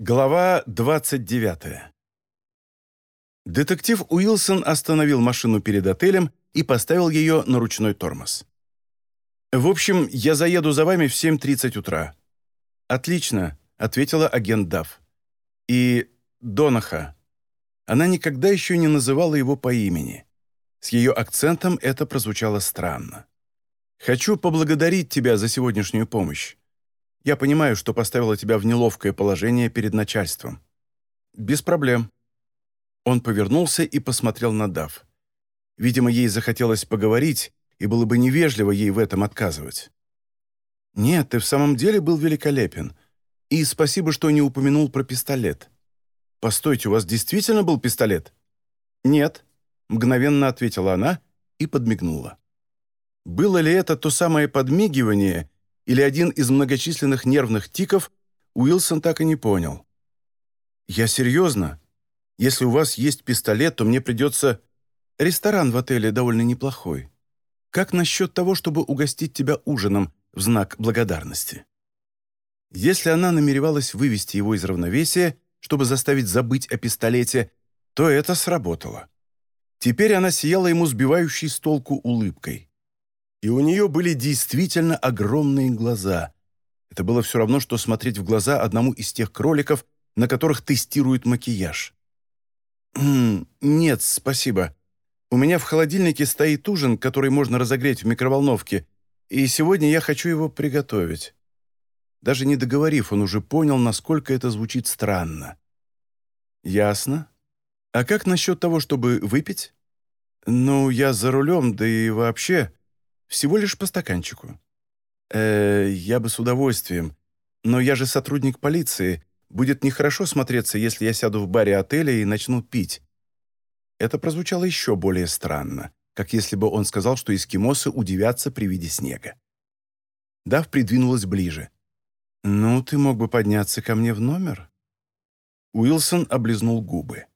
Глава 29. Детектив Уилсон остановил машину перед отелем и поставил ее на ручной тормоз. «В общем, я заеду за вами в 7.30 утра». «Отлично», — ответила агент Дав. «И Донаха». Она никогда еще не называла его по имени. С ее акцентом это прозвучало странно. «Хочу поблагодарить тебя за сегодняшнюю помощь. Я понимаю, что поставила тебя в неловкое положение перед начальством». «Без проблем». Он повернулся и посмотрел на Дав. Видимо, ей захотелось поговорить, и было бы невежливо ей в этом отказывать. «Нет, ты в самом деле был великолепен. И спасибо, что не упомянул про пистолет». «Постойте, у вас действительно был пистолет?» «Нет», — мгновенно ответила она и подмигнула. Было ли это то самое подмигивание или один из многочисленных нервных тиков, Уилсон так и не понял. «Я серьезно. Если у вас есть пистолет, то мне придется... Ресторан в отеле довольно неплохой. Как насчет того, чтобы угостить тебя ужином в знак благодарности?» Если она намеревалась вывести его из равновесия, чтобы заставить забыть о пистолете, то это сработало. Теперь она сияла ему сбивающей с толку улыбкой. И у нее были действительно огромные глаза. Это было все равно, что смотреть в глаза одному из тех кроликов, на которых тестируют макияж. «М нет спасибо. У меня в холодильнике стоит ужин, который можно разогреть в микроволновке, и сегодня я хочу его приготовить». Даже не договорив, он уже понял, насколько это звучит странно. «Ясно. А как насчет того, чтобы выпить?» «Ну, я за рулем, да и вообще...» Всего лишь по стаканчику». «Э, я бы с удовольствием. Но я же сотрудник полиции. Будет нехорошо смотреться, если я сяду в баре отеля и начну пить». Это прозвучало еще более странно, как если бы он сказал, что эскимосы удивятся при виде снега. Дав придвинулась ближе. «Ну, ты мог бы подняться ко мне в номер?» Уилсон облизнул губы.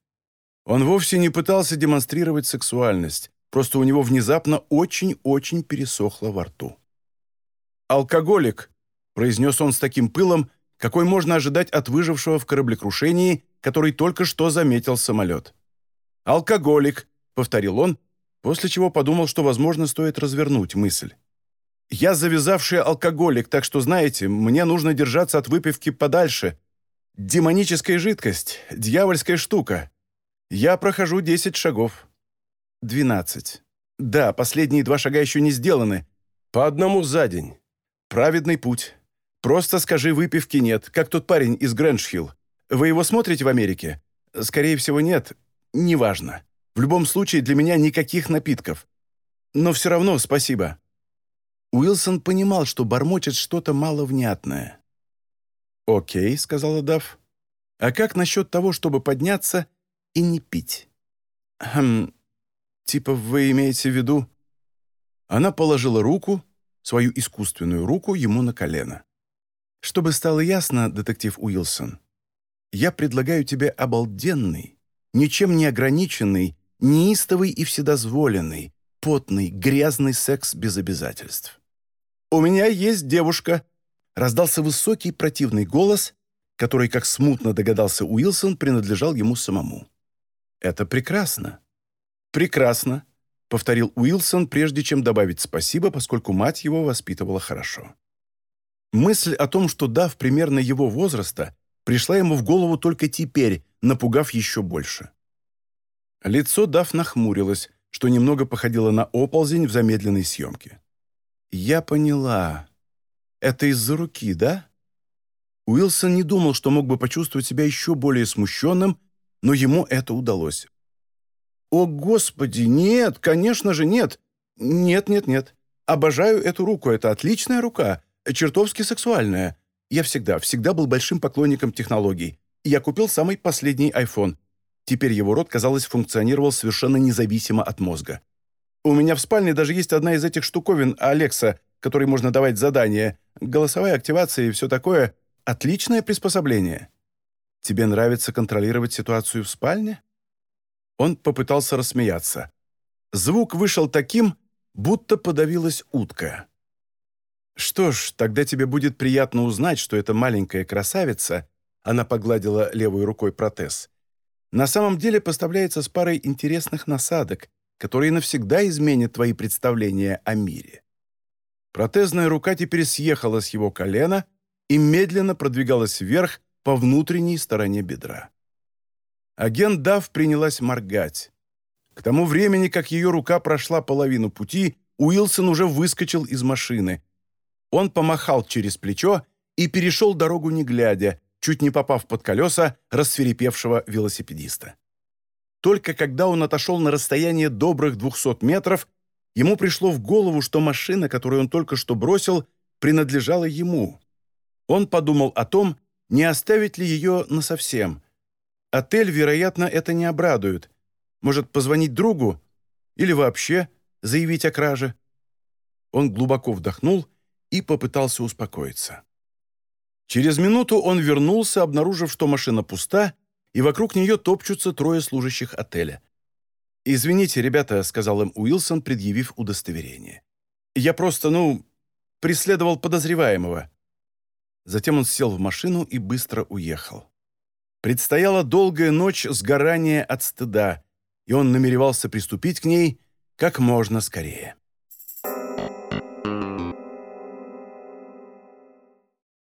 Он вовсе не пытался демонстрировать сексуальность, Просто у него внезапно очень-очень пересохло во рту. «Алкоголик», — произнес он с таким пылом, какой можно ожидать от выжившего в кораблекрушении, который только что заметил самолет. «Алкоголик», — повторил он, после чего подумал, что, возможно, стоит развернуть мысль. «Я завязавший алкоголик, так что, знаете, мне нужно держаться от выпивки подальше. Демоническая жидкость, дьявольская штука. Я прохожу десять шагов. «Двенадцать. Да, последние два шага еще не сделаны. По одному за день. Праведный путь. Просто скажи, выпивки нет, как тот парень из Грэндшхилл. Вы его смотрите в Америке? Скорее всего, нет. Неважно. В любом случае, для меня никаких напитков. Но все равно спасибо». Уилсон понимал, что бормочет что-то маловнятное. «Окей», — сказала Дав. «А как насчет того, чтобы подняться и не пить?» «Хм, Типа вы имеете в виду...» Она положила руку, свою искусственную руку, ему на колено. «Чтобы стало ясно, детектив Уилсон, я предлагаю тебе обалденный, ничем не ограниченный, неистовый и вседозволенный, потный, грязный секс без обязательств. «У меня есть девушка!» Раздался высокий противный голос, который, как смутно догадался Уилсон, принадлежал ему самому. «Это прекрасно. «Прекрасно», — повторил Уилсон, прежде чем добавить спасибо, поскольку мать его воспитывала хорошо. Мысль о том, что Дав примерно его возраста, пришла ему в голову только теперь, напугав еще больше. Лицо Дав нахмурилось, что немного походило на оползень в замедленной съемке. «Я поняла. Это из-за руки, да?» Уилсон не думал, что мог бы почувствовать себя еще более смущенным, но ему это удалось. «О, Господи, нет, конечно же нет! Нет, нет, нет. Обожаю эту руку, это отличная рука, чертовски сексуальная. Я всегда, всегда был большим поклонником технологий. Я купил самый последний iPhone. Теперь его рот, казалось, функционировал совершенно независимо от мозга. У меня в спальне даже есть одна из этих штуковин Алекса, которой можно давать задания, голосовая активация и все такое. Отличное приспособление. Тебе нравится контролировать ситуацию в спальне? Он попытался рассмеяться. Звук вышел таким, будто подавилась утка. «Что ж, тогда тебе будет приятно узнать, что эта маленькая красавица она погладила левой рукой протез, на самом деле поставляется с парой интересных насадок, которые навсегда изменят твои представления о мире. Протезная рука теперь съехала с его колена и медленно продвигалась вверх по внутренней стороне бедра. Агент Дав принялась моргать. К тому времени, как ее рука прошла половину пути, Уилсон уже выскочил из машины. Он помахал через плечо и перешел дорогу не глядя, чуть не попав под колеса рассверепевшего велосипедиста. Только когда он отошел на расстояние добрых 200 метров, ему пришло в голову, что машина, которую он только что бросил, принадлежала ему. Он подумал о том, не оставить ли ее насовсем. Отель, вероятно, это не обрадует. Может, позвонить другу? Или вообще заявить о краже? Он глубоко вдохнул и попытался успокоиться. Через минуту он вернулся, обнаружив, что машина пуста, и вокруг нее топчутся трое служащих отеля. «Извините, ребята», — сказал им Уилсон, предъявив удостоверение. «Я просто, ну, преследовал подозреваемого». Затем он сел в машину и быстро уехал. Предстояла долгая ночь сгорания от стыда, и он намеревался приступить к ней как можно скорее.